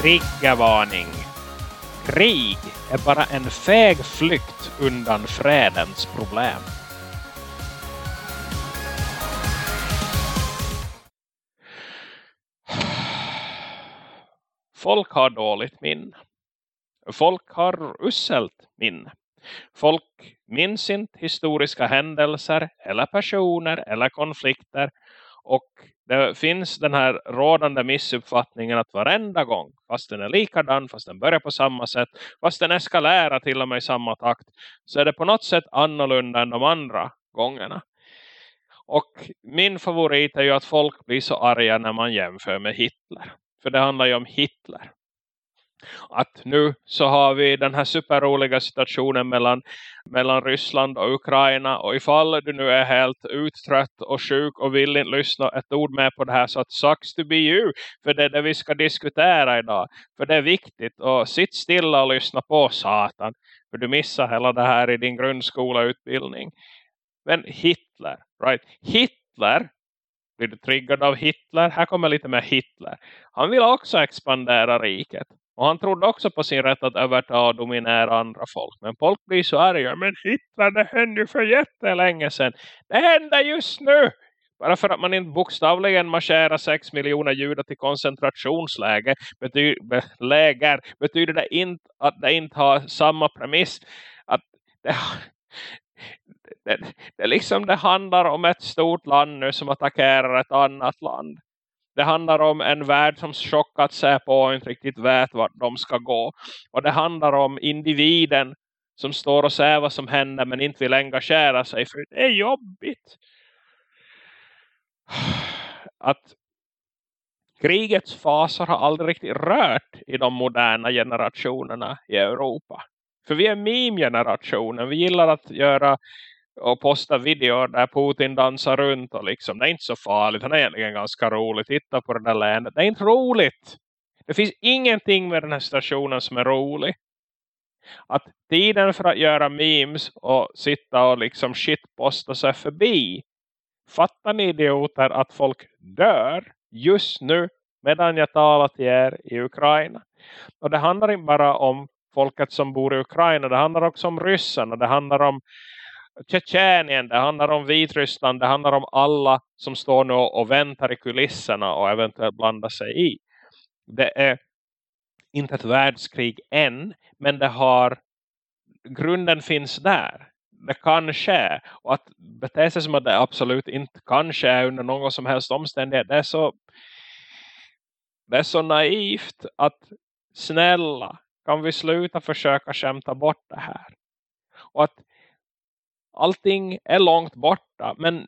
Triggervarning. Krig är bara en fäg flykt undan fredens problem. Folk har dåligt minne. Folk har usselt minne. Folk minns inte historiska händelser eller personer eller konflikter och det finns den här rådande missuppfattningen att varenda gång, fast den är likadan, fast den börjar på samma sätt, fast den eskalerar till och med i samma takt, så är det på något sätt annorlunda än de andra gångerna. Och min favorit är ju att folk blir så arga när man jämför med Hitler. För det handlar ju om Hitler att nu så har vi den här superroliga situationen mellan, mellan Ryssland och Ukraina och ifall du nu är helt uttrött och sjuk och vill inte lyssna ett ord med på det här så att sucks to be you för det är det vi ska diskutera idag för det är viktigt och sitt stilla och lyssna på satan för du missar hela det här i din grundskolautbildning men Hitler, right? Hitler blir du triggad av Hitler? Här kommer lite mer Hitler. Han vill också expandera riket. Och han trodde också på sin rätt att överta och dominera andra folk. Men folk blir så arga. Men Hitler, det hände ju för jättelänge sedan. Det händer just nu. Bara för att man inte bokstavligen marscherar 6 miljoner judar till koncentrationsläger betyder, läger, betyder det inte att det inte har samma premiss. Att det, det, det, liksom det handlar om ett stort land nu som attackerar ett annat land. Det handlar om en värld som chockat sig på och inte riktigt vet vart de ska gå. Och det handlar om individen som står och ser vad som händer men inte vill engagera sig för det är jobbigt. Att krigets faser har aldrig riktigt rört i de moderna generationerna i Europa. För vi är meme-generationen. Vi gillar att göra och posta videor där Putin dansar runt och liksom, det är inte så farligt, han är egentligen ganska rolig, titta på det där länet, det är inte roligt. Det finns ingenting med den här situationen som är rolig. Att tiden för att göra memes och sitta och liksom shitposta sig förbi. Fattar ni idioter att folk dör just nu medan jag talar till er i Ukraina? Och det handlar inte bara om folket som bor i Ukraina, det handlar också om ryssarna, det handlar om Tjetjenien, det handlar om Vitryssland, det handlar om alla som står nu och väntar i kulisserna och eventuellt blandar sig i. Det är inte ett världskrig än, men det har grunden finns där. Det kan ske. Och att bete sig som att det absolut inte kan ske under någon som helst omständighet. Det är så, det är så naivt att snälla kan vi sluta försöka skämta bort det här. Och att allting är långt borta. Men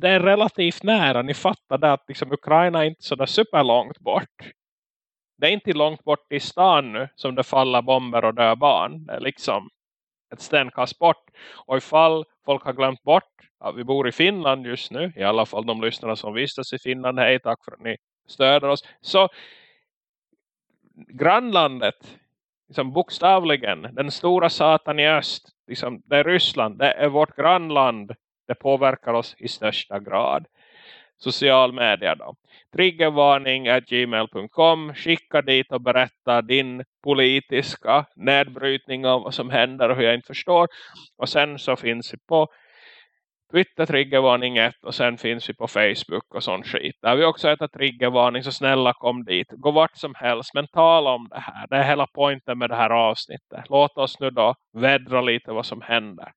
det är relativt nära. Ni fattar det att liksom Ukraina är inte sådär superlångt bort. Det är inte långt bort i stan nu som det faller bomber och dör barn. Det är liksom ett stenkast bort. Och ifall folk har glömt bort att vi bor i Finland just nu. I alla fall de lyssnare som vistas i Finland. Hej, tack för att ni stöder oss. Så grannlandet, liksom bokstavligen, den stora satan i öst liksom, det är Ryssland, det är vårt grannland. Det påverkar oss i största grad. Social media då. Triggervarning gmail.com. Skicka dit och berätta din politiska nedbrytning av vad som händer och hur jag inte förstår. Och sen så finns det på Twitter triggervarning 1 och sen finns vi på Facebook och sån skit. Där vi också heter triggervarning så snälla kom dit. Gå vart som helst men tala om det här. Det är hela poängen med det här avsnittet. Låt oss nu då vädra lite vad som händer.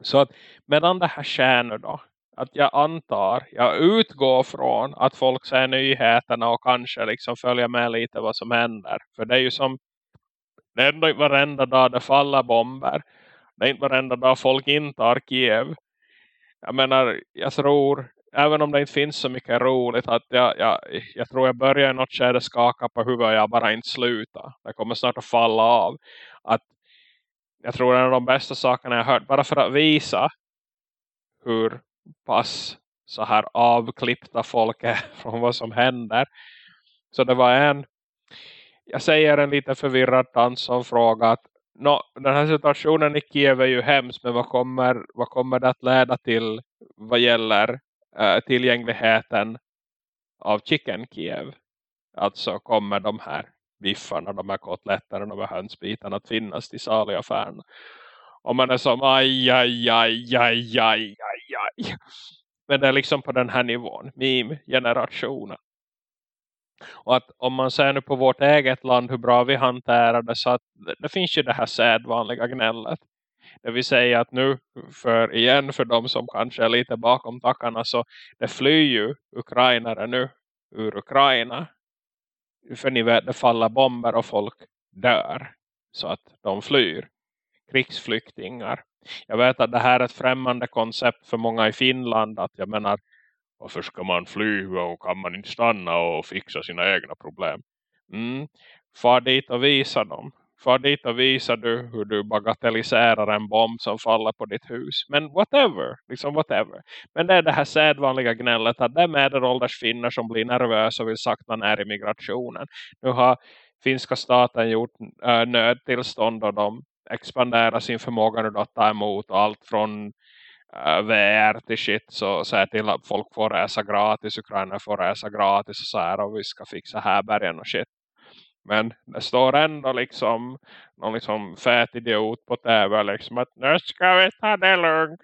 Så att medan det här sker nu då. Att jag antar, jag utgår från att folk ser nyheterna och kanske liksom följer med lite vad som händer. För det är ju som det är inte varenda dag det faller bomber. Det är inte varenda dag folk intar Kiev jag menar, jag tror, även om det inte finns så mycket roligt, att jag, jag, jag tror jag börjar i något skede skaka på huvudet och jag bara inte slutar. Det kommer snart att falla av. Att jag tror en av de bästa sakerna jag hört, bara för att visa hur pass så här avklippta folk är från vad som händer. Så det var en, jag säger en lite förvirrad tant som frågat no, den här situationen i Kiev är ju hemskt men vad kommer, vad kommer det att leda till vad gäller uh, tillgängligheten av Chicken Kiev? Alltså kommer de här biffarna, de här kotletterna, de här hönsbitarna att finnas till salig i affärerna. Och man är som aj, aj, aj, aj, aj, aj, aj. Men det är liksom på den här nivån, meme-generationen. Och att om man ser nu på vårt eget land hur bra vi hanterar det så att det, det finns ju det här sedvanliga gnället. Det vill säga att nu för igen för de som kanske är lite bakom tackarna så det flyr ju ukrainare nu ur Ukraina. För ni vet det faller bomber och folk dör så att de flyr. Krigsflyktingar. Jag vet att det här är ett främmande koncept för många i Finland att jag menar varför ska man fly och kan man inte stanna och fixa sina egna problem? Mm. Far dit och visa dem. Far dit och visa du hur du bagatelliserar en bomb som faller på ditt hus. Men whatever, liksom whatever. Men det är det här sedvanliga gnället att det är medelålders finnar som blir nervösa och vill sakta ner i migrationen. Nu har finska staten gjort äh, nödtillstånd och de expanderar sin förmåga att ta emot allt från VR till shit så säger till att folk får resa gratis, Ukraina får resa gratis och så här och vi ska fixa härbergen och shit. Men det står ändå liksom någon liksom fät idiot på tv liksom att nu ska vi ta det lugnt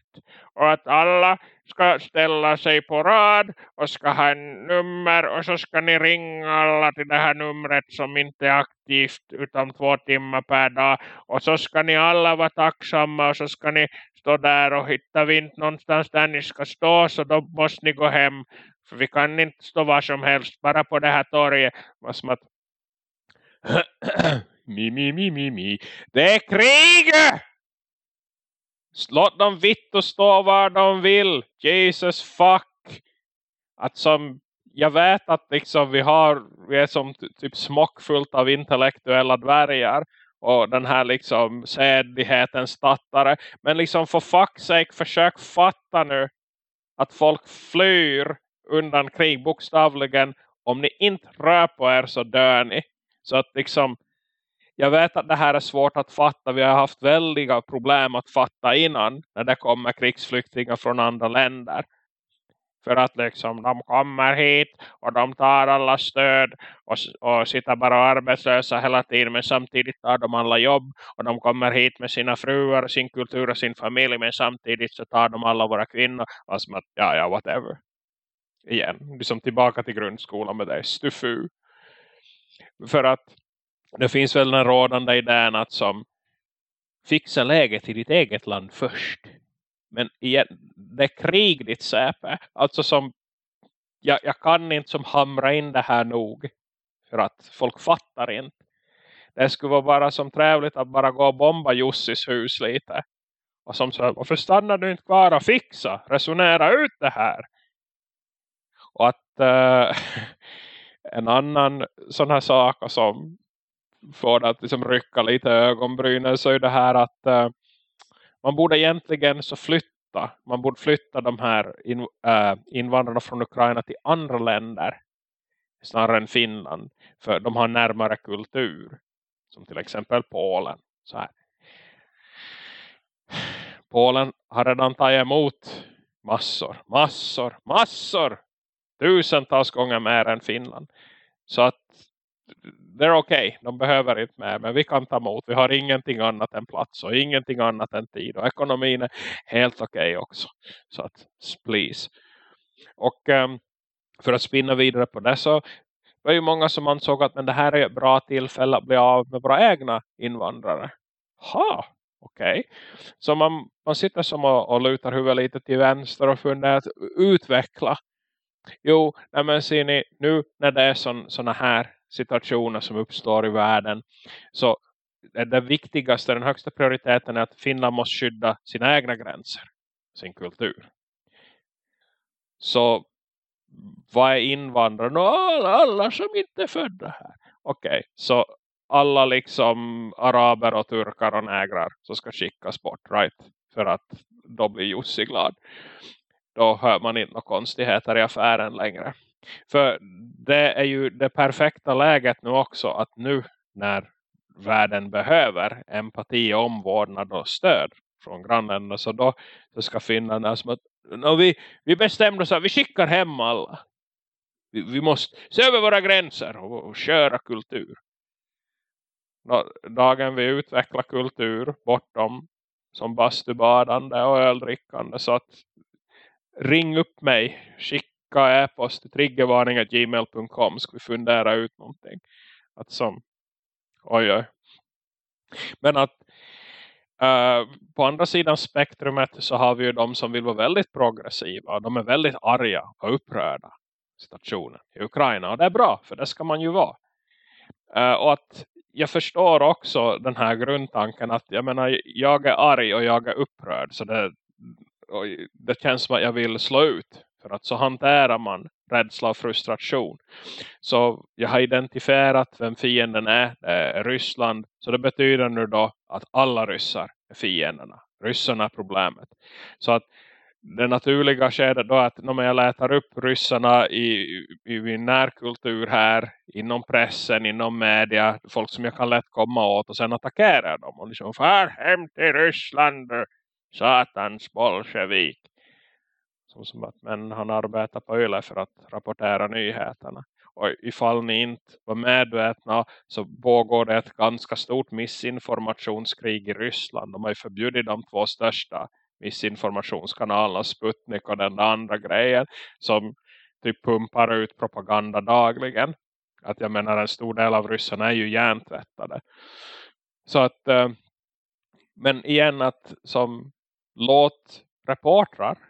och att alla ska ställa sig på rad och ska ha en nummer och så ska ni ringa alla till det här numret som inte är aktivt utan två timmar per dag och så ska ni alla vara tacksamma och så ska ni stå där och hitta vi inte någonstans där ni ska stå så då måste ni gå hem för vi kan inte stå var som helst bara på det här torget som att mi, mi, mi, mi, mi. Det är krig! Låt dem vitt och stå var de vill. Jesus fuck. Att som jag vet att liksom vi har vi är som typ smockfullt av intellektuella dvärgar och den här liksom sedlighetens stattare. Men liksom för fuck's sake försök fatta nu att folk flyr undan krig bokstavligen. Om ni inte rör på er så dör ni. Så att liksom, jag vet att det här är svårt att fatta. Vi har haft väldiga problem att fatta innan när det kommer krigsflyktingar från andra länder. För att liksom de kommer hit och de tar alla stöd och, och sitter bara arbetslösa hela tiden. Men samtidigt tar de alla jobb och de kommer hit med sina fruar, sin kultur och sin familj. Men samtidigt så tar de alla våra kvinnor. Alltså att, ja, ja, whatever. Igen, liksom tillbaka till grundskolan med det. Stufu. För att det finns väl den rådande idén att som fixa läget i ditt eget land först. Men igen, det är krig ditt säpe. Alltså som jag, jag kan inte som hamra in det här nog. För att folk fattar inte. Det skulle vara bara som trevligt att bara gå och bomba Jussis hus lite. Och som så varför stannar du inte kvar och fixa? Resonera ut det här. Och att uh, en annan sån här sak som får det att liksom rycka lite ögonbrynen så är det här att uh, man borde egentligen så flytta man borde flytta de här in, äh, invandrarna från Ukraina till andra länder snarare än Finland för de har närmare kultur som till exempel Polen så här. Polen har redan tagit emot massor, massor, massor tusentals gånger mer än Finland. Så att det är okej. Okay. De behöver inte mer. Men vi kan ta emot. Vi har ingenting annat än plats. Och ingenting annat än tid. Och ekonomin är helt okej okay också. Så att please. Och um, för att spinna vidare på det så var ju många som ansåg att men det här är ett bra tillfälle att bli av med våra egna invandrare. Ha, okej. Okay. Så man, man sitter som och, och lutar huvudet lite till vänster och funderar att utveckla Jo, nej men ser ni, nu när det är sådana här situationer som uppstår i världen så det viktigaste, den högsta prioriteten är att Finland måste skydda sina egna gränser, sin kultur. Så vad är invandrarna? Alla, alla som inte är födda här. Okej, okay, så alla liksom araber och turkar och nägrar som ska skickas bort, right? För att då blir Jussi glad då hör man inte några konstigheter i affären längre. För det är ju det perfekta läget nu också att nu när världen behöver empati, omvårdnad och stöd från grannländerna så då så ska Finland alltså, som att no, vi, vi bestämde oss att vi skickar hem alla. Vi, vi måste se över våra gränser och, och köra kultur. dagen vi utvecklar kultur bortom som bastubadande och öldrickande så att ring upp mig, skicka e-post till triggervarning.gmail.com ska vi fundera ut någonting. Att som, oj oj. Men att uh, på andra sidan spektrumet så har vi ju de som vill vara väldigt progressiva. De är väldigt arga och upprörda stationen i Ukraina. Och det är bra, för det ska man ju vara. Uh, och att jag förstår också den här grundtanken att jag menar, jag är arg och jag är upprörd. Så det, det känns som att jag vill slå ut. För att så hanterar man rädsla och frustration. Så jag har identifierat vem fienden är. Det är Ryssland. Så det betyder nu då att alla ryssar är fienderna. Ryssarna är problemet. Så att det naturliga skedet då är att när jag letar upp ryssarna i, i, min närkultur här, inom pressen, inom media, folk som jag kan lätt komma åt och sen attackera dem och liksom far hem till Ryssland, satans bolsjevik. Som, som att men han arbetar på Yle för att rapportera nyheterna. Och ifall ni inte var medvetna så pågår det ett ganska stort missinformationskrig i Ryssland. De har ju förbjudit de två största missinformationskanalerna Sputnik och den andra grejen som typ pumpar ut propaganda dagligen. Att jag menar en stor del av ryssarna är ju hjärntvättade. Så att eh, men igen att som låt reportrar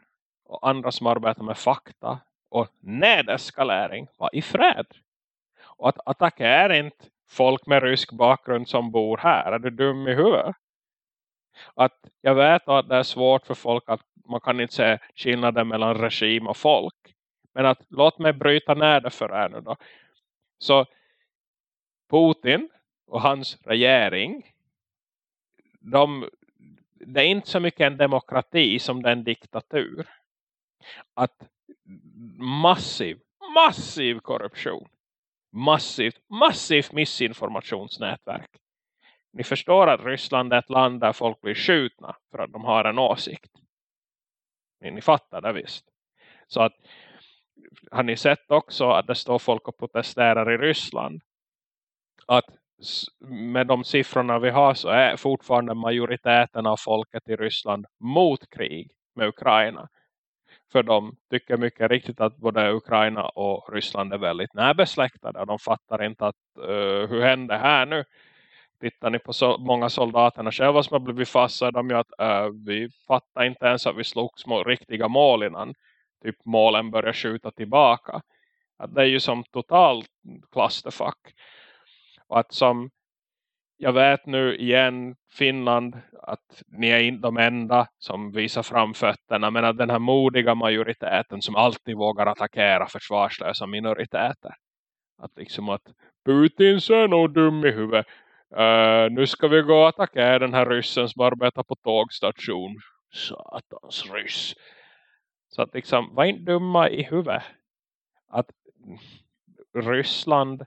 och andra som arbetar med fakta och nedeskalering var i fred. Och att attackera inte folk med rysk bakgrund som bor här. Är du dum i huvudet? att jag vet att det är svårt för folk att man kan inte se skillnaden mellan regim och folk. Men att låt mig bryta ner det för er nu då. Så Putin och hans regering de, det är inte så mycket en demokrati som det är en diktatur. Att massiv, massiv korruption. Massivt, massivt missinformationsnätverk ni förstår att Ryssland är ett land där folk blir skjutna för att de har en åsikt. Ni, ni fattar det visst. Så att har ni sett också att det står folk och protesterar i Ryssland. Att med de siffrorna vi har så är fortfarande majoriteten av folket i Ryssland mot krig med Ukraina. För de tycker mycket riktigt att både Ukraina och Ryssland är väldigt närbesläktade. och De fattar inte att uh, hur händer här nu? tittar ni på så många soldaterna själva som har blivit fast så är de ju att uh, vi fattar inte ens att vi slog små riktiga mål innan typ målen börjar skjuta tillbaka. Att det är ju som totalt clusterfuck. Och att som jag vet nu igen Finland att ni är inte de enda som visar framfötterna men att den här modiga majoriteten som alltid vågar attackera försvarslösa minoriteter. Att liksom att Putin så är nog dum i huvudet. Uh, nu ska vi gå och attackera den här ryssen som arbetar på tågstation. Satans ryss. Så att liksom, var inte dumma i huvudet. Att Ryssland,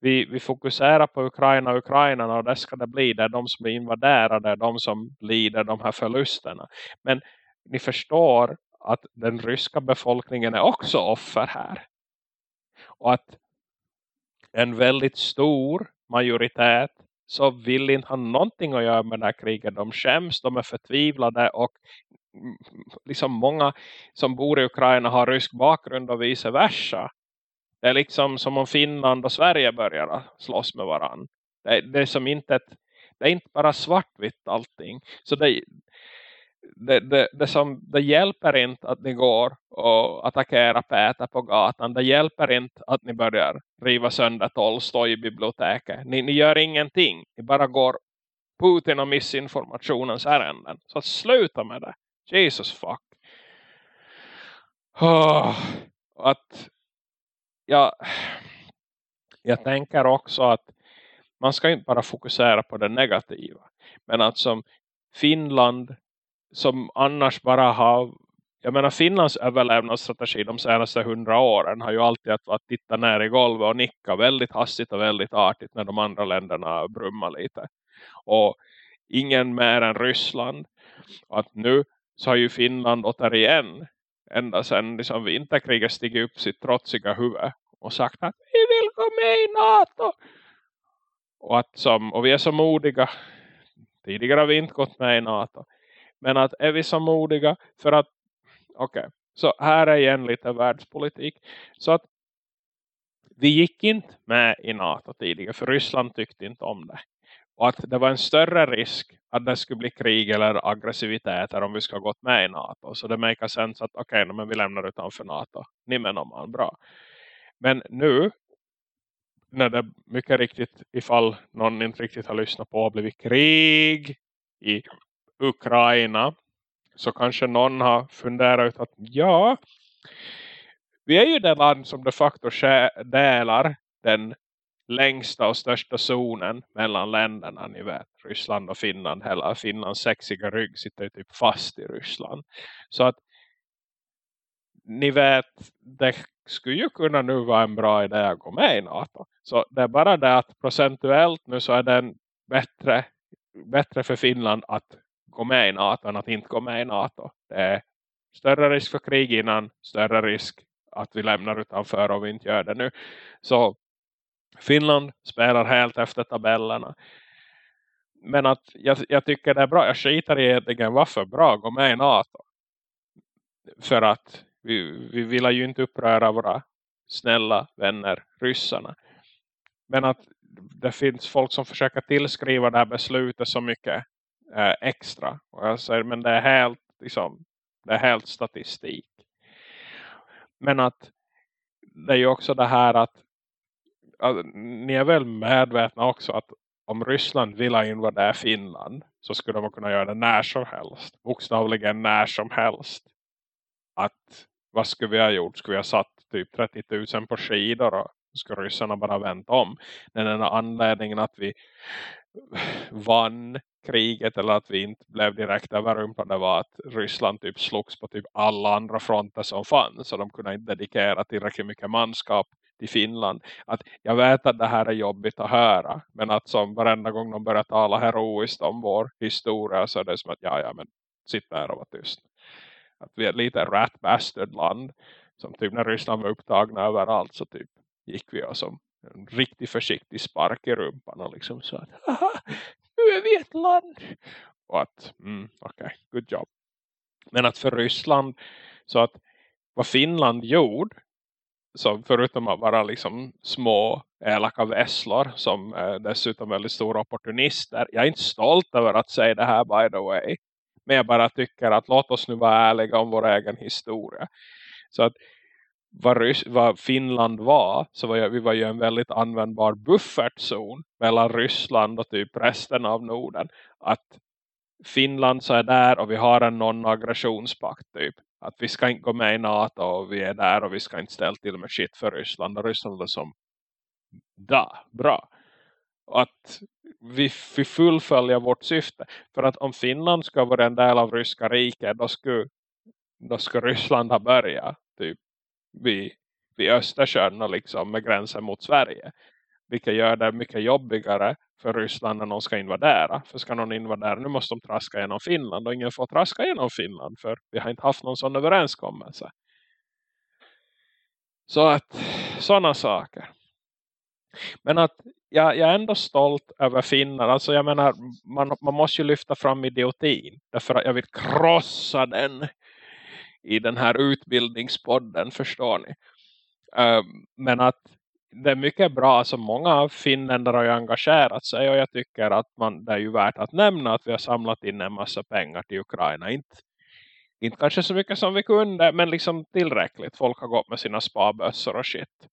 vi, vi fokuserar på Ukraina och Ukraina och det ska det bli. Det är de som är invaderade, de som lider de här förlusterna. Men ni förstår att den ryska befolkningen är också offer här. Och att en väldigt stor majoritet så vill inte ha någonting att göra med det här kriget. De skäms, de är förtvivlade och liksom många som bor i Ukraina har rysk bakgrund och vice versa. Det är liksom som om Finland och Sverige börjar slåss med varandra. Det, det är som inte ett, det är inte bara svartvitt allting. Så det, det, det, det, som, det hjälper inte att ni går och attackerar Peter på gatan. Det hjälper inte att ni börjar riva sönder Tolstoj i biblioteket. Ni, ni gör ingenting. Ni bara går Putin och missinformationens ärenden. Så sluta med det. Jesus fuck. Oh, att jag, jag tänker också att man ska inte bara fokusera på det negativa. Men att som Finland som annars bara har jag menar Finlands överlevnadsstrategi de senaste hundra åren har ju alltid att, att titta ner i golvet och nicka väldigt hastigt och väldigt artigt när de andra länderna brummar lite. Och ingen mer än Ryssland. Och att nu så har ju Finland återigen ända sedan liksom vinterkriget stigit upp sitt trotsiga huvud och sagt att vi vill gå med i NATO. Och, att som, och vi är så modiga. Tidigare har vi inte gått med i NATO. Men att är vi så modiga för att okej. Okay, så här är igen lite världspolitik. Så att vi gick inte med i NATO tidigare för Ryssland tyckte inte om det. Och att det var en större risk att det skulle bli krig eller aggressiviteter om vi ska gått med i NATO. Så det make sense att okej, okay, men vi lämnar utanför NATO. Ni menar man, bra. Men nu, när det mycket riktigt, ifall någon inte riktigt har lyssnat på, har blivit krig i Ukraina. Så kanske någon har funderat ut att ja, vi är ju det land som de facto delar den längsta och största zonen mellan länderna, ni vet, Ryssland och Finland. Hela Finlands sexiga rygg sitter ju typ fast i Ryssland. Så att ni vet, det skulle ju kunna nu vara en bra idé att gå med i NATO. Så det är bara det att procentuellt nu så är det bättre, bättre för Finland att gå med i NATO än att inte gå med i NATO. Det är större risk för krig innan, större risk att vi lämnar utanför om vi inte gör det nu. Så Finland spelar helt efter tabellerna. Men att jag, jag tycker det är bra. Jag skiter i egentligen varför bra gå med i NATO. För att vi, vi vill ju inte uppröra våra snälla vänner ryssarna. Men att det finns folk som försöker tillskriva det här beslutet så mycket eh, extra. Och jag säger, men det är helt liksom, det är helt statistik. Men att det är ju också det här att Alltså, ni är väl medvetna också att om Ryssland vill invadera Finland så skulle de kunna göra det när som helst. Bokstavligen när som helst. Att vad skulle vi ha gjort? Skulle vi ha satt typ 30 000 på skidor och skulle ryssarna bara vänta om. Den enda anledningen att vi vann kriget eller att vi inte blev direkt överrumplade var att Ryssland typ slogs på typ alla andra fronter som fanns så de kunde inte dedikera tillräckligt mycket manskap till Finland. Att jag vet att det här är jobbigt att höra men att som varenda gång de börjar tala heroiskt om vår historia så är det som att ja, ja men sitt här och var tyst. Att vi är lite rat bastard land som typ när Ryssland var upptagna överallt så typ gick vi och som en riktigt försiktig spark i rumpan och liksom så att nu är vi ett land. Och att, mm, okej, okay, good job. Men att för Ryssland, så att vad Finland gjorde, så förutom att vara liksom små elaka vässlor som är dessutom väldigt stora opportunister. Jag är inte stolt över att säga det här by the way. Men jag bara tycker att låt oss nu vara ärliga om vår egen historia. Så att vad, Rys vad Finland var så var jag, vi var ju en väldigt användbar buffertzon mellan Ryssland och typ resten av Norden. Att Finland så är där och vi har en non-aggressionspakt typ. Att vi ska inte gå med i NATO och vi är där och vi ska inte ställa till med shit för Ryssland. Och Ryssland är som, da, bra. Och att vi, vi fullföljer vårt syfte. För att om Finland ska vara en del av ryska riket då skulle, då ska Ryssland ha börjat typ vid, vid Östersjön och liksom med gränsen mot Sverige. Vilket gör det mycket jobbigare för Ryssland när någon ska invadera. För ska någon invadera nu måste de traska genom Finland och ingen får traska genom Finland för vi har inte haft någon sån överenskommelse. Så att sådana saker. Men att jag, jag, är ändå stolt över Finland. Alltså jag menar, man, man måste ju lyfta fram idiotin. Därför att jag vill krossa den i den här utbildningspodden, förstår ni. Ehm, men att det är mycket bra, alltså många finländare har ju engagerat sig och jag tycker att man, det är ju värt att nämna att vi har samlat in en massa pengar till Ukraina. Inte, inte kanske så mycket som vi kunde, men liksom tillräckligt. Folk har gått med sina sparbössor och shit.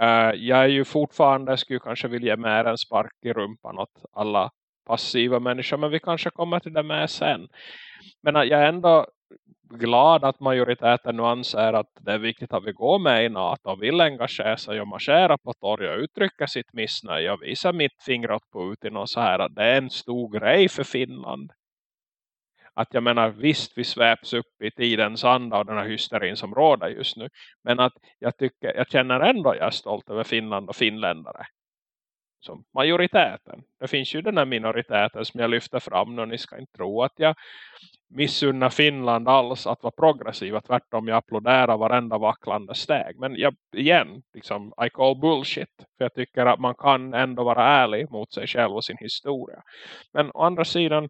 Uh, jag är ju fortfarande, skulle kanske vilja mer en spark i rumpan åt alla passiva människor, men vi kanske kommer till det med sen. Men jag är ändå glad att majoriteten nu anser att det är viktigt att vi går med i NATO och vill engagera sig och marschera på torg och uttrycka sitt missnöje och visa mitt finger åt Putin och så här att det är en stor grej för Finland. Att jag menar visst vi sväps upp i tidens anda och den här hysterin som råder just nu. Men att jag tycker, jag känner ändå att jag är stolt över Finland och finländare som majoriteten. Det finns ju den här minoriteten som jag lyfter fram och ni ska inte tro att jag missunna Finland alls att vara progressiva. Tvärtom jag applåderar varenda vacklande steg. Men jag, igen, liksom, I call bullshit. För jag tycker att man kan ändå vara ärlig mot sig själv och sin historia. Men å andra sidan,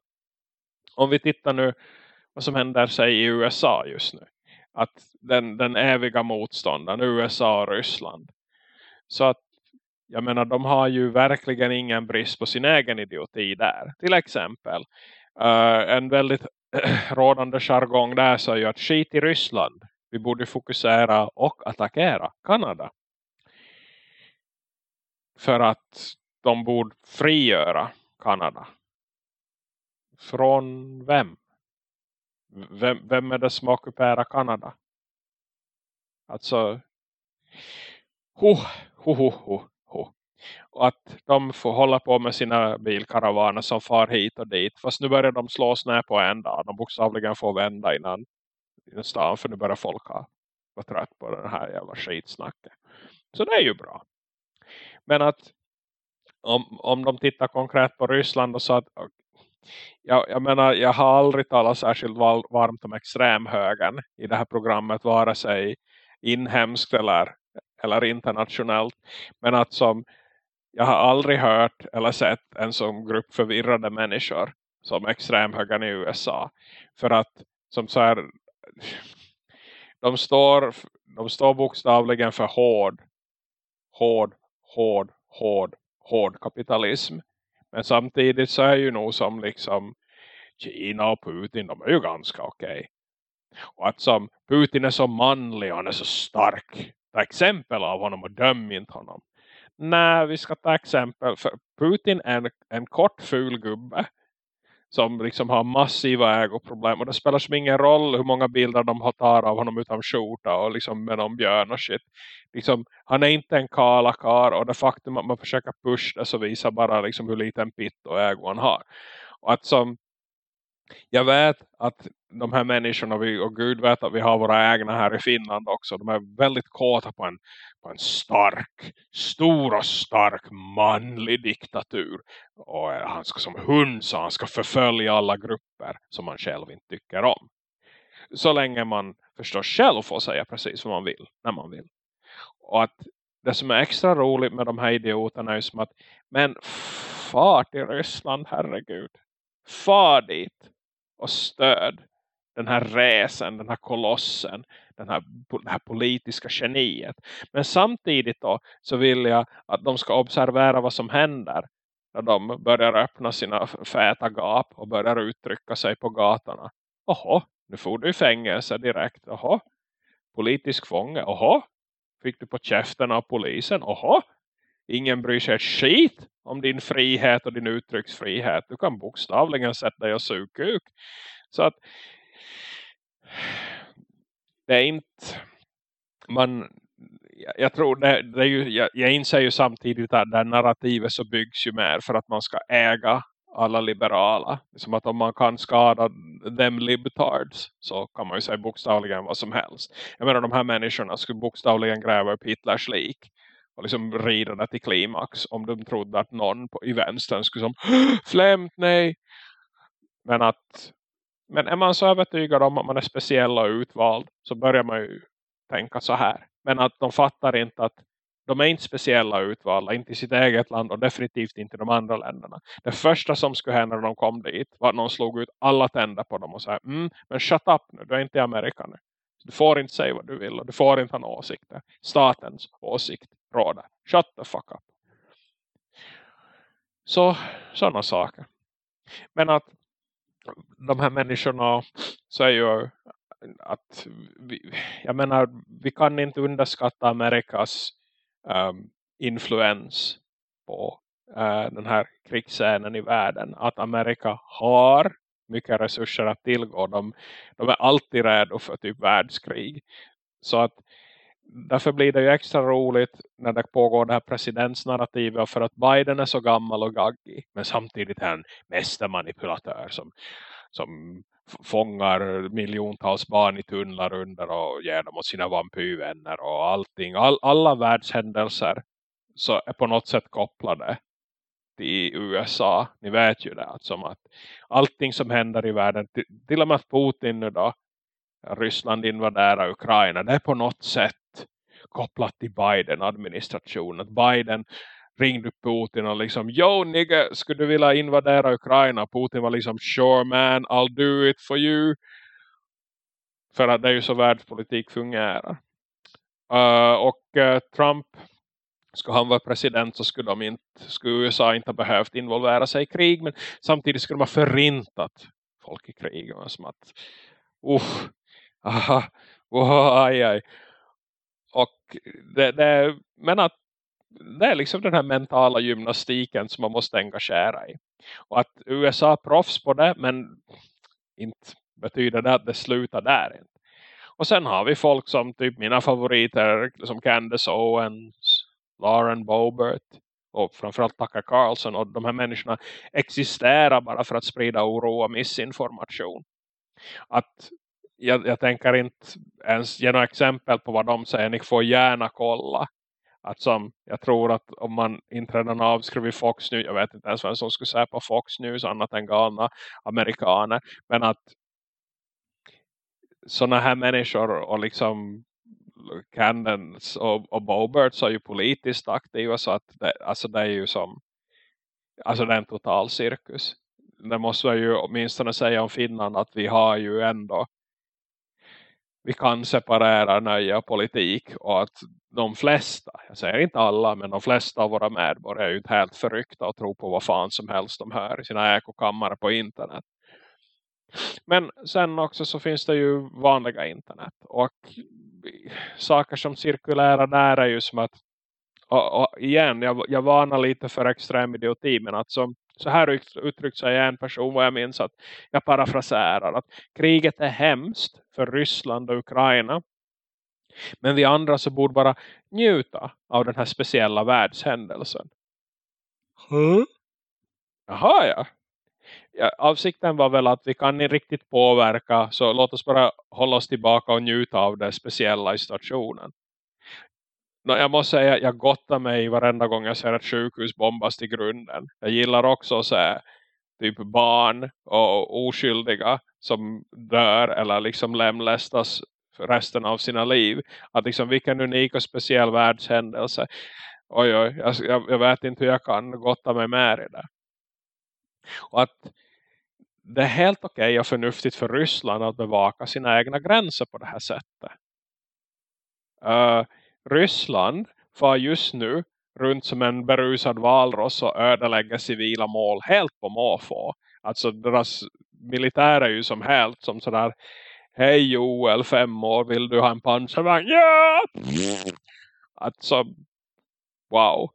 om vi tittar nu vad som händer sig i USA just nu. Att den, den eviga motståndaren, USA och Ryssland. Så att jag menar, de har ju verkligen ingen brist på sin egen idioti där. Till exempel, uh, en väldigt rådande jargong där så är ju att skit i Ryssland. Vi borde fokusera och attackera Kanada. För att de borde frigöra Kanada. Från vem? Vem, vem är det som ockuperar Kanada? Alltså, ho, ho, ho, ho, ho. Och att de får hålla på med sina bilkaravaner som far hit och dit. Fast nu börjar de slås ner på en dag. De bokstavligen får vända innan i stan. För nu börjar folk ha vara trött på den här jävla skitsnacket. Så det är ju bra. Men att om, om de tittar konkret på Ryssland och så att jag, jag menar, jag har aldrig talat särskilt varmt om extremhögern i det här programmet, vare sig inhemskt eller, eller internationellt. Men att som jag har aldrig hört eller sett en sån grupp förvirrade människor som extremhögern i USA. För att som så här, de står, de står bokstavligen för hård, hård, hård, hård, hård kapitalism. Men samtidigt så är ju nog som liksom Kina och Putin, de är ju ganska okej. Okay. Och att som Putin är så manlig och han är så stark. Ta exempel av honom och döm inte honom när vi ska ta exempel. För Putin är en, en kort ful gubbe. Som liksom har massiva ägoproblem. Och det spelar som ingen roll hur många bilder de har tar av honom utan skjorta. Och liksom med någon björn och shit. Liksom, han är inte en kala kar. Och det faktum att man försöker pusha det så visar bara liksom hur liten pitt och ägo han har. Och att som jag vet att de här människorna vi, och Gud vet att vi har våra egna här i Finland också. De är väldigt kåta på en, på en stark, stor och stark manlig diktatur. Och eh, han ska som hund så han ska förfölja alla grupper som man själv inte tycker om. Så länge man förstår själv får säga precis vad man vill när man vill. Och att det som är extra roligt med de här idioterna är som att men far till Ryssland, herregud. Far dit och stöd den här resen, den här kolossen, den här, det här politiska geniet. Men samtidigt då så vill jag att de ska observera vad som händer när de börjar öppna sina fäta gap och börjar uttrycka sig på gatorna. Jaha, nu får du i fängelse direkt. Jaha, politisk fånge. Jaha, fick du på käften av polisen. Jaha, ingen bryr sig ett skit om din frihet och din uttrycksfrihet. Du kan bokstavligen sätta dig och suga ut. Så att det är inte man jag tror det, det är ju, jag, jag inser ju samtidigt att det narrativet så byggs ju mer för att man ska äga alla liberala. Som att om man kan skada dem libtards så kan man ju säga bokstavligen vad som helst. Jag menar de här människorna skulle bokstavligen gräva upp Hitlers lik och liksom rida det till klimax om de trodde att någon på, i vänstern skulle som flämt nej. Men att men är man så övertygad om att man är speciell och utvald så börjar man ju tänka så här. Men att de fattar inte att de är inte speciella och utvalda, inte i sitt eget land och definitivt inte i de andra länderna. Det första som skulle hända när de kom dit var att någon slog ut alla tänder på dem och sa mm, men shut up nu, du är inte i Amerika nu. Du får inte säga vad du vill och du får inte ha åsikter. Statens åsikt råder. Shut the fuck up. Så, sådana saker. Men att de här människorna säger ju att vi, jag menar, vi kan inte underskatta Amerikas um, influens på uh, den här krigsscenen i världen. Att Amerika har mycket resurser att tillgå. De, de är alltid redo för typ världskrig. Så att därför blir det ju extra roligt när det pågår det här presidentsnarrativet för att Biden är så gammal och gaggig. Men samtidigt är han mästermanipulatör som, som fångar miljontals barn i tunnlar under och ger dem åt sina vampyrvänner och allting. All, alla världshändelser så är på något sätt kopplade i USA. Ni vet ju det. Att att allting som händer i världen. Till, till och med Putin nu då. Ryssland invaderar Ukraina. Det är på något sätt kopplat till Biden-administrationen. Biden ringde Putin och liksom, yo nigga, skulle du vilja invadera Ukraina? Putin var liksom, sure man, I'll do it for you. För att det är ju så världspolitik fungerar. Uh, och uh, Trump, ska han vara president så skulle, de inte, skulle USA inte ha behövt involvera sig i krig. Men samtidigt skulle de ha förintat folk i krig. Som att, uff, aha, oh, aj, aj. Det, det, men att det är liksom den här mentala gymnastiken som man måste engagera i. Och att USA är proffs på det men inte betyder det att det slutar där. Inte. Och sen har vi folk som typ mina favoriter som Candace Owens, Lauren Bobert och framförallt Tucker Carlson och de här människorna existerar bara för att sprida oro och missinformation. Att jag, jag tänker inte ens ge några exempel på vad de säger. Ni får gärna kolla att som, jag tror att om man inte redan avskrivit Fox News, jag vet inte ens vem som skulle säga på Fox News annat än galna amerikaner, men att sådana här människor och liksom Candens och, och Boberts är ju politiskt aktiva så att det, alltså det är ju som alltså det är en total cirkus. Det måste jag ju åtminstone säga om Finland att vi har ju ändå vi kan separera nöje och politik och att de flesta, jag säger inte alla men de flesta av våra medborgare är ju inte helt förryckta och tror på vad fan som helst de hör i sina ekokammare på internet. Men sen också så finns det ju vanliga internet och saker som cirkulerar där är ju som att och, och igen, jag, jag varnar lite för extrem idioti men att som så här uttryckt sig en person vad jag minns att jag parafraserar att kriget är hemskt för Ryssland och Ukraina. Men vi andra så borde bara njuta av den här speciella världshändelsen. Huh? Jaha ja. ja. Avsikten var väl att vi kan inte riktigt påverka så låt oss bara hålla oss tillbaka och njuta av det speciella i stationen. No, jag måste säga att jag gottar mig varenda gång jag ser ett sjukhus bombas till grunden. Jag gillar också att se typ barn och oskyldiga som dör eller liksom lämlästas resten av sina liv. Att liksom vilken unik och speciell världshändelse. Oj, oj, jag, jag vet inte hur jag kan gotta mig med i det. Och att det är helt okej okay och förnuftigt för Ryssland att bevaka sina egna gränser på det här sättet. Uh, Ryssland far just nu runt som en berusad valross och ödelägger civila mål helt på måfå. Alltså deras militär är ju som helt som sådär Hej Joel, fem år, vill du ha en pansarvagn? Ja! Alltså, wow.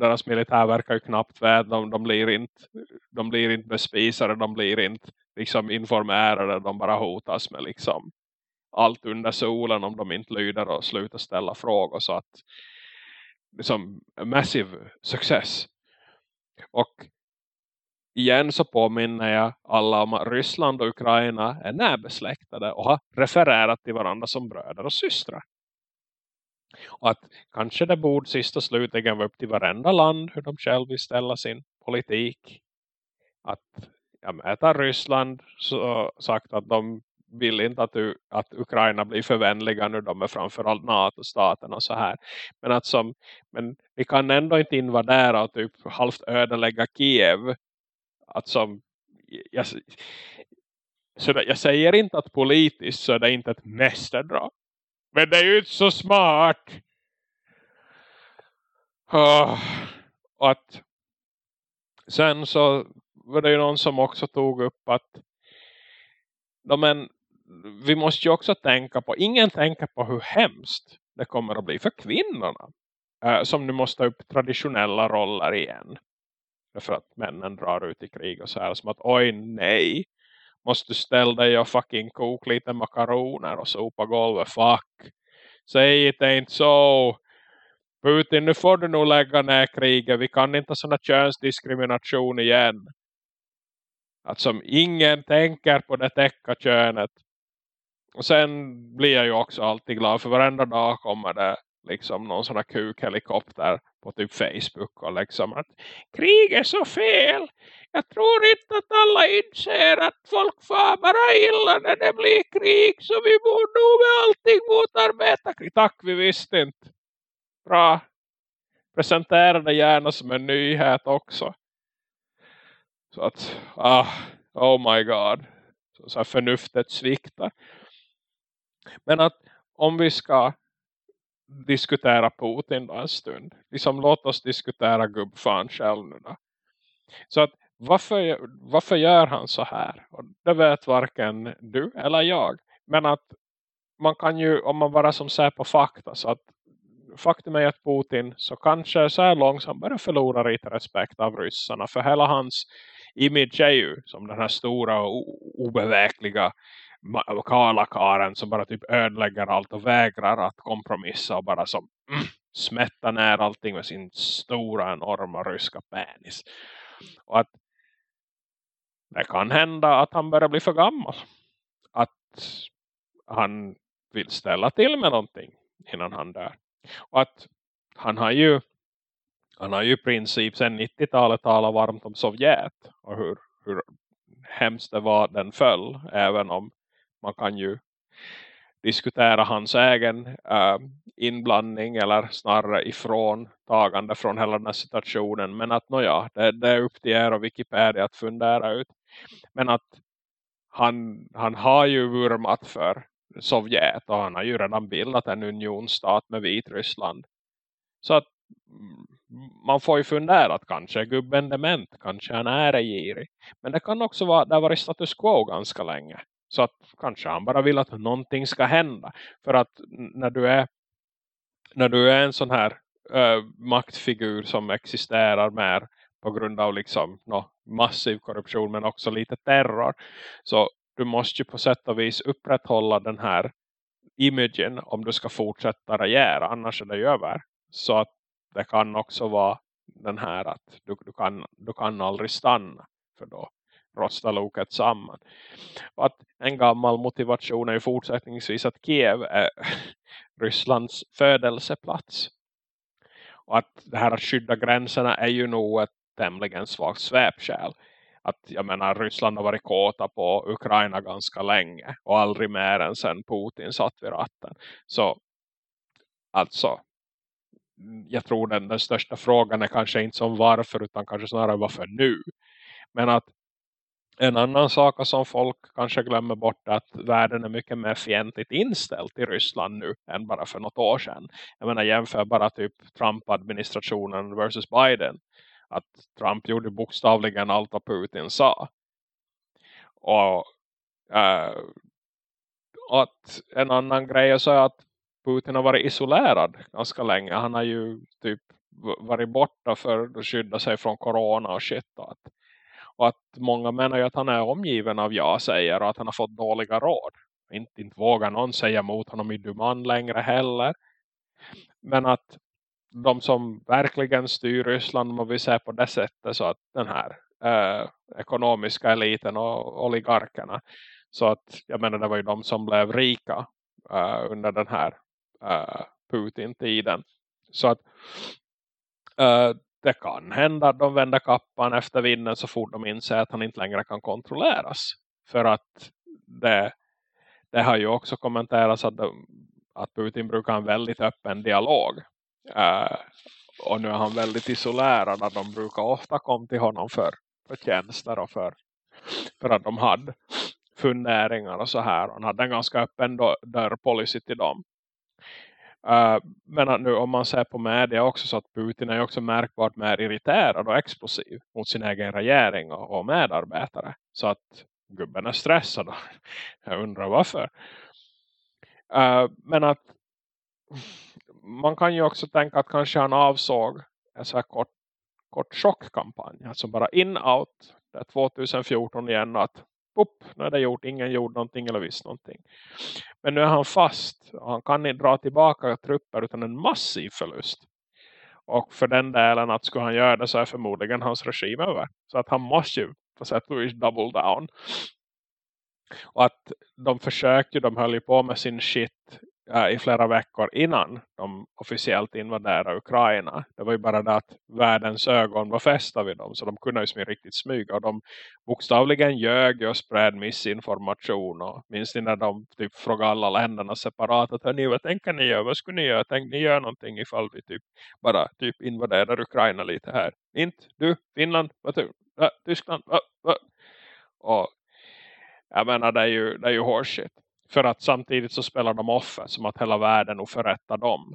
Deras militär verkar ju knappt väl. De, de, blir inte, de blir inte bespisade, de blir inte liksom informerade. De bara hotas med liksom allt under solen om de inte lyder och slutar ställa frågor så att liksom massive success och igen så påminner jag alla om att Ryssland och Ukraina är närbesläktade och har refererat till varandra som bröder och systrar. Och att kanske det borde sist och slutligen vara upp till varenda land hur de själva vill ställa sin politik. Att jag mäter Ryssland så sagt att de vill inte att, att Ukraina blir förvänliga nu. De är framförallt NATO-staterna och så här. Men, att som, men vi kan ändå inte invadera och typ halvt ödelägga Kiev. Att som, jag, så det, jag säger inte att politiskt så är det inte ett mästerdrag. Men det är ju inte så smart. Oh, och att sen så var det ju någon som också tog upp att men vi måste ju också tänka på, ingen tänker på hur hemskt det kommer att bli för kvinnorna. Eh, som nu måste upp traditionella roller igen. För att männen drar ut i krig och så här. Som att oj nej. Måste du ställa dig och fucking koka lite makaroner och sopa golvet. Fuck. Säg det inte så. Putin nu får du nog lägga ner kriget. Vi kan inte ha sådana könsdiskrimination igen. Att som ingen tänker på det täcka könet. Och sen blir jag ju också alltid glad för varenda dag kommer det liksom någon sån här kukhelikopter på typ Facebook och liksom att krig är så fel. Jag tror inte att alla inser att folk får bara illa när det blir krig så vi borde nog med allting motarbeta krig. Tack, vi visste inte. Bra. Presentera det gärna som en nyhet också. Så att, ah, oh my god. Så, så här förnuftet sviktar. Men att om vi ska diskutera Putin då en stund. Liksom låt oss diskutera gubbfan själv nu då. Så att varför, varför gör han så här? Och det vet varken du eller jag. Men att man kan ju, om man bara som ser på fakta så att faktum är att Putin så kanske så här långsamt börjar förlora lite respekt av ryssarna. För hela hans image är ju som den här stora och obeväkliga kala karen som bara typ ödelägger allt och vägrar att kompromissa och bara som mm, smättar ner allting med sin stora enorma ryska penis. Och att det kan hända att han börjar bli för gammal. Att han vill ställa till med någonting innan han dör. Och att han har ju han har ju i princip sedan 90-talet talat varmt om Sovjet och hur, hur hemskt det var den föll. Även om man kan ju diskutera hans egen äh, inblandning eller snarare ifrån tagande från hela den här situationen. Men att nåja, det, det är upp till er och Wikipedia att fundera ut. Men att han, han har ju vurmat för Sovjet och han har ju redan bildat en unionsstat med Vitryssland. Så att mm, man får ju fundera att kanske gubben dement, kanske han är girig. Men det kan också vara, det har varit status quo ganska länge. Så att kanske han bara vill att någonting ska hända. För att när du är, när du är en sån här äh, maktfigur som existerar mer på grund av liksom no, massiv korruption men också lite terror. Så du måste ju på sätt och vis upprätthålla den här imagen om du ska fortsätta regera. Annars är det ju över. Så att det kan också vara den här att du, du, kan, du kan aldrig stanna. För då rosta loket samman. Och att en gammal motivation är ju fortsättningsvis att Kiev är Rysslands födelseplats. Och att det här att skydda gränserna är ju nog ett tämligen svagt sväpskäl. Att jag menar Ryssland har varit kåta på Ukraina ganska länge. Och aldrig mer än sen Putin satt vid ratten. Så alltså jag tror den, den största frågan är kanske inte som varför utan kanske snarare varför nu. Men att en annan sak som folk kanske glömmer bort är att världen är mycket mer fientligt inställd till Ryssland nu än bara för något år sedan. Jag menar jämför bara typ Trump-administrationen versus Biden. Att Trump gjorde bokstavligen allt vad Putin sa. Och äh, att en annan grej är så att Putin har varit isolerad ganska länge. Han har ju typ varit borta för att skydda sig från corona och shit. Och att och att många menar ju att han är omgiven av ja-säger och att han har fått dåliga råd. Inte, inte vågar någon säga mot honom i Duman längre heller. Men att de som verkligen styr Ryssland, om vi ser på det sättet så att den här eh, ekonomiska eliten och oligarkerna. Så att jag menar det var ju de som blev rika eh, under den här eh, Putin-tiden. Så att eh, det kan hända att de vänder kappan efter vinden så fort de inser att han inte längre kan kontrolleras. För att det, det har ju också kommenterats att, de, att Putin brukar ha en väldigt öppen dialog. Uh, och nu är han väldigt isolerad. Att de brukar ofta komma till honom för, för tjänster och för, för att de hade funderingar och så här. Han hade en ganska öppen dörrpolicy till dem. Uh, men nu om man ser på media också så att Putin är också märkbart mer irriterad och explosiv mot sin egen regering och, och medarbetare. Så att gubben är stressad. Jag undrar varför. Uh, men att man kan ju också tänka att kanske han avsåg en så här kort, kort chockkampanj. Alltså bara in-out. Det är 2014 igen att pop, nu är det gjort, ingen gjorde någonting eller visst någonting. Men nu är han fast och han kan inte dra tillbaka trupper utan en massiv förlust. Och för den delen att skulle han göra det så är förmodligen hans regim över. Så att han måste ju på sätt och vis double down. Och att de försökte, de höll ju på med sin shit Äh, i flera veckor innan de officiellt invaderade Ukraina. Det var ju bara det att världens ögon var fästa vid dem så de kunde ju liksom som riktigt smyga och de bokstavligen ljög och spred missinformation och minst när de typ frågade alla länderna separat att ni vad tänker ni göra, vad skulle ni göra, tänk ni gör någonting ifall vi typ bara typ invaderar Ukraina lite här. Inte du, Finland, vad du, äh, Tyskland, äh, äh. och jag menar det är ju, det är ju horseshit. För att samtidigt så spelar de offer som att hela världen oförrättar dem.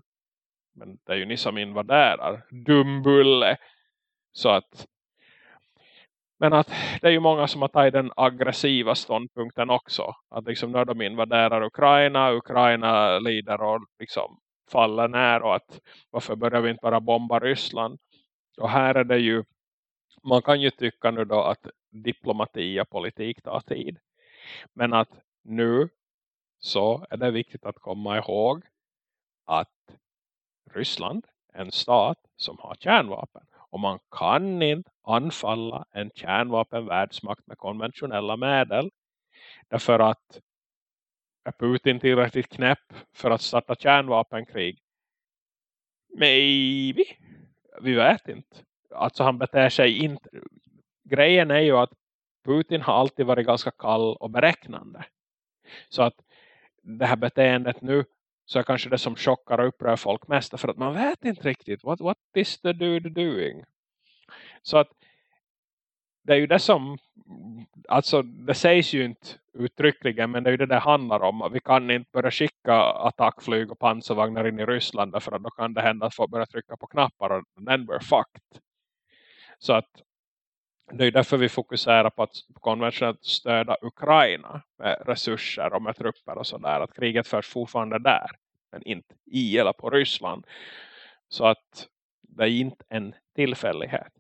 Men det är ju ni som invaderar. Dumbulle. Så att men att det är ju många som har tagit den aggressiva ståndpunkten också. Att liksom när de invaderar Ukraina, Ukraina lider och liksom faller ner. Och att varför börjar vi inte bara bomba Ryssland? Och här är det ju, man kan ju tycka nu då att diplomati och politik tar tid. Men att nu så är det viktigt att komma ihåg att Ryssland är en stat som har kärnvapen. Och man kan inte anfalla en kärnvapenvärldsmakt med konventionella medel. Därför att är Putin tillräckligt knäpp för att starta kärnvapenkrig? Maybe. Vi vet inte. Alltså han beter sig inte. Grejen är ju att Putin har alltid varit ganska kall och beräknande. Så att det här beteendet nu så är kanske det som chockar och upprör folk mest för att man vet inte riktigt what, what is the dude doing? Så att det är ju det som alltså det sägs ju inte uttryckligen men det är ju det det handlar om vi kan inte börja skicka attackflyg och pansarvagnar in i Ryssland för att då kan det hända att folk börjar trycka på knappar och then we're fucked. Så att det är därför vi fokuserar på att konventionellt stödja Ukraina med resurser och med trupper och sådär. Att kriget förs fortfarande där. Men inte i eller på Ryssland. Så att det är inte en tillfällighet.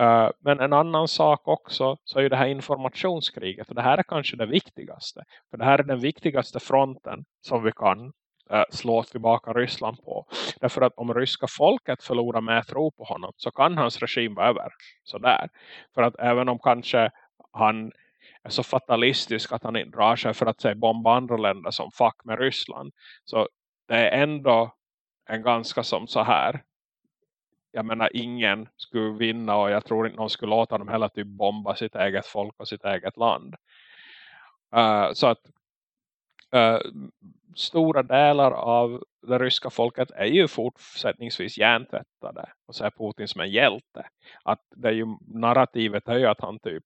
Eh, men en annan sak också så är ju det här informationskriget. Och det här är kanske det viktigaste. För det här är den viktigaste fronten som vi kan Äh, slå tillbaka Ryssland på. Därför att om ryska folket förlorar med tro på honom så kan hans regim vara över. Sådär. För att även om kanske han är så fatalistisk att han inte drar sig för att säga bomba andra länder som fuck med Ryssland. Så det är ändå en ganska som så här jag menar ingen skulle vinna och jag tror inte någon skulle låta dem heller typ bomba sitt eget folk och sitt eget land. Uh, så att uh, stora delar av det ryska folket är ju fortsättningsvis hjärntvättade och ser Putin som en hjälte. Att det är ju, narrativet är ju att han typ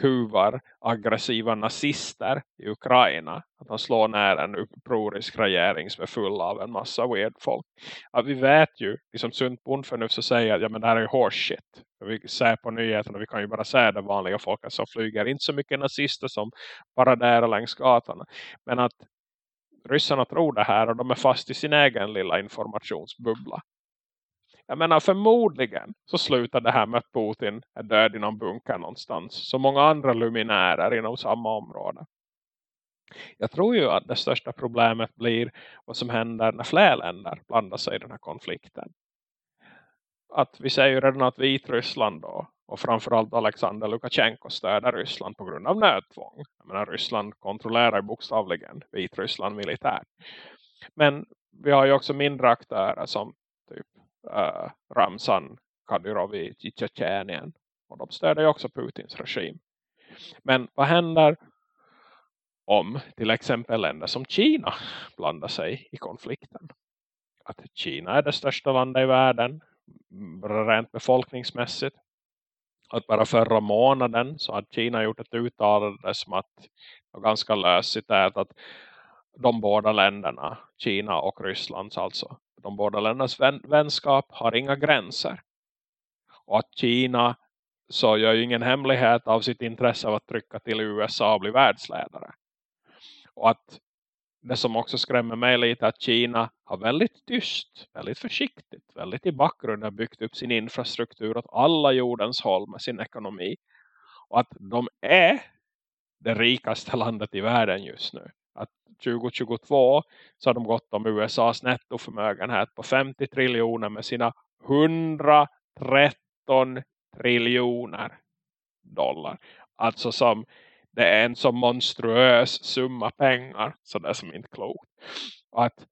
kuvar aggressiva nazister i Ukraina. Att han slår ner en upprorisk regering som är full av en massa weird folk. Att vi vet ju, liksom sunt bondförnuft så säger att ja, men det här är ju horseshit. Vi ser på nyheterna, vi kan ju bara se det vanliga folket som flyger. Inte så mycket nazister som bara där längs gatorna. Men att ryssarna tror det här och de är fast i sin egen lilla informationsbubbla. Jag menar förmodligen så slutar det här med att Putin är död i någon bunker någonstans. Så många andra luminärer inom samma område. Jag tror ju att det största problemet blir vad som händer när fler länder blandar sig i den här konflikten. Att vi säger ju redan att Vitryssland då och framförallt Alexander Lukasjenko stöder Ryssland på grund av nödtvång. Jag menar Ryssland kontrollerar bokstavligen Vitryssland militärt. Men vi har ju också mindre aktörer som typ äh, Ramzan Kadyrov i Tjetjenien. Och de stöder ju också Putins regim. Men vad händer om till exempel länder som Kina blandar sig i konflikten? Att Kina är det största landet i världen rent befolkningsmässigt. Att bara förra månaden så hade Kina gjort ett uttalande som att var ganska lösigt att de båda länderna, Kina och Ryssland alltså, de båda ländernas vän vänskap har inga gränser. Och att Kina så gör ju ingen hemlighet av sitt intresse av att trycka till USA och bli världsledare. Och att det som också skrämmer mig lite är att Kina har väldigt tyst, väldigt försiktigt, väldigt i bakgrunden byggt upp sin infrastruktur åt alla jordens håll med sin ekonomi. Och att de är det rikaste landet i världen just nu att 2022 så har de gått om USAs nettoförmögenhet på 50 triljoner med sina 113 triljoner dollar. Alltså som det är en så monstruös summa pengar så det är som inte klokt. att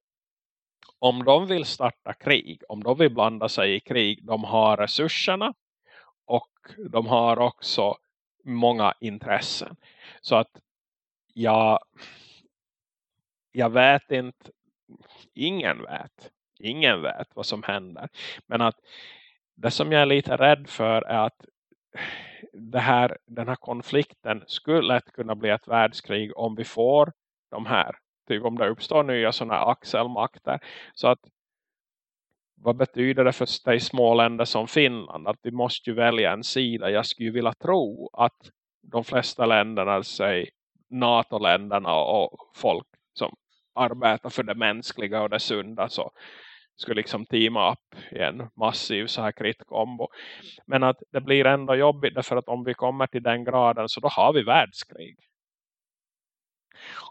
om de vill starta krig, om de vill blanda sig i krig, de har resurserna och de har också många intressen. Så att jag, jag vet inte, ingen vet, ingen vet vad som händer. Men att det som jag är lite rädd för är att det här, den här konflikten skulle lätt kunna bli ett världskrig om vi får de här typ om det uppstår nya sådana axelmakter. Så att vad betyder det för de små länder som Finland? Att vi måste ju välja en sida. Jag skulle vilja tro att de flesta länderna, säg NATO-länderna och folk som arbetar för det mänskliga och det sunda så skulle liksom teama upp i en massiv så här kritkombo. Men att det blir ändå jobbigt därför att om vi kommer till den graden så då har vi världskrig.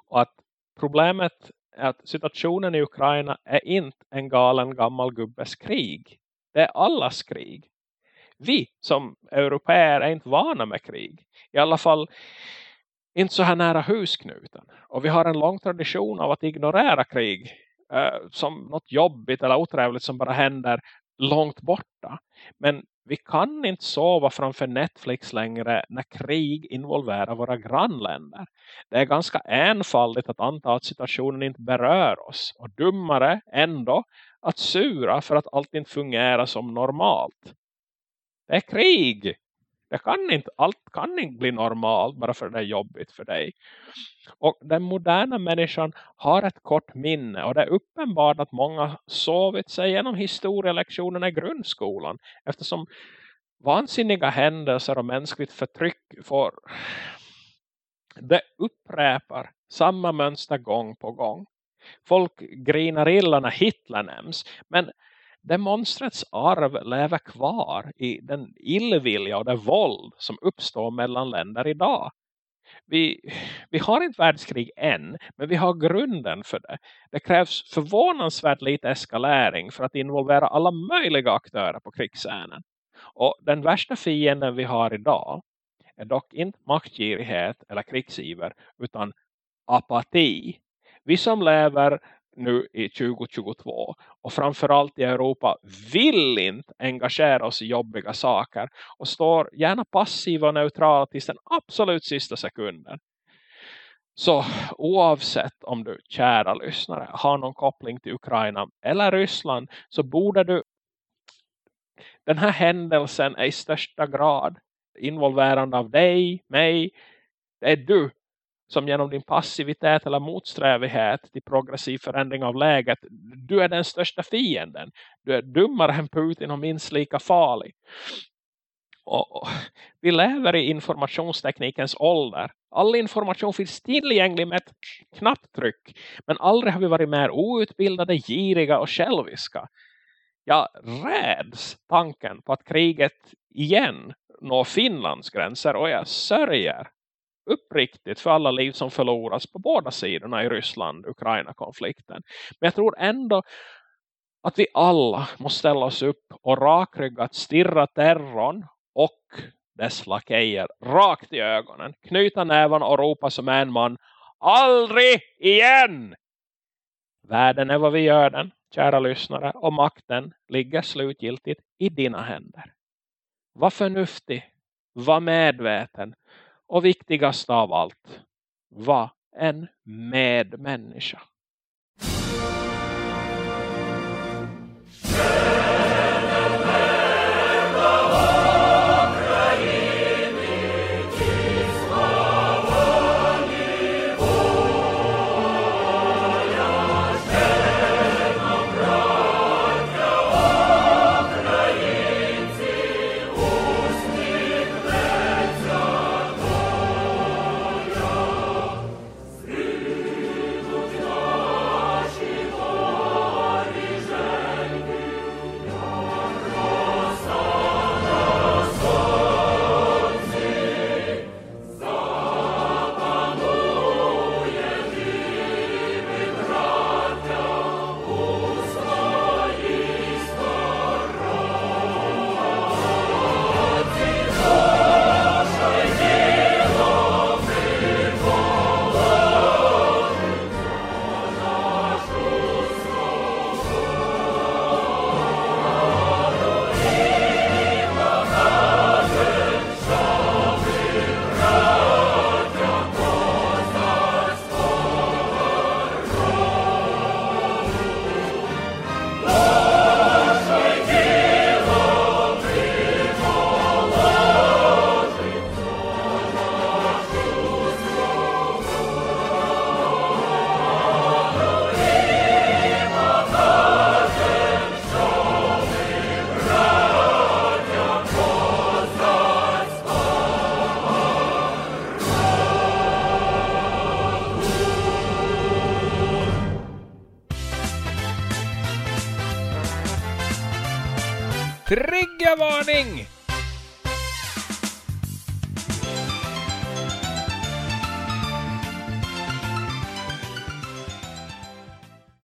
Och att problemet är att situationen i Ukraina är inte en galen gammal gubbes krig. Det är allas krig. Vi som europeer är inte vana med krig. I alla fall inte så här nära husknuten. Och vi har en lång tradition av att ignorera krig Eh, som något jobbigt eller otrevligt som bara händer långt borta. Men vi kan inte sova framför Netflix längre när krig involverar våra grannländer. Det är ganska enfaldigt att anta att situationen inte berör oss. Och dummare ändå att sura för att allt inte fungerar som normalt. Det är krig! Det kan inte, allt kan inte bli normalt bara för det är jobbigt för dig. Och den moderna människan har ett kort minne. Och det är uppenbart att många sovit sig genom historielektionerna i grundskolan. Eftersom vansinniga händelser och mänskligt förtryck får... Det upprepar samma mönster gång på gång. Folk grinar illa när Hitler nämns. Men det monstrets arv lever kvar i den illvilja och det våld som uppstår mellan länder idag. Vi, vi har inte världskrig än, men vi har grunden för det. Det krävs förvånansvärt lite eskalering för att involvera alla möjliga aktörer på krigsscenen. Och den värsta fienden vi har idag är dock inte maktgirighet eller krigsiver utan apati. Vi som lever nu i 2022 och framförallt i Europa vill inte engagera oss i jobbiga saker och står gärna passiva och neutrala tills den absolut sista sekunden. Så oavsett om du, kära lyssnare, har någon koppling till Ukraina eller Ryssland så borde du den här händelsen är i största grad involverande av dig, mig. Det är du som genom din passivitet eller motsträvighet till progressiv förändring av läget, du är den största fienden. Du är dummare än Putin och minst lika farlig. Och, och, vi lever i informationsteknikens ålder. All information finns tillgänglig med ett knapptryck. Men aldrig har vi varit mer outbildade, giriga och själviska. Jag räds tanken på att kriget igen når Finlands gränser och jag sörjer uppriktigt för alla liv som förloras på båda sidorna i Ryssland-Ukraina-konflikten. Men jag tror ändå att vi alla måste ställa oss upp och rakryggat stirra terrorn och dess lakejer rakt i ögonen. Knyta nävarna och ropa som en man. Aldrig igen! Världen är vad vi gör den, kära lyssnare. Och makten ligger slutgiltigt i dina händer. Var förnuftig. Var medveten och viktigast av allt, var en medmänniska.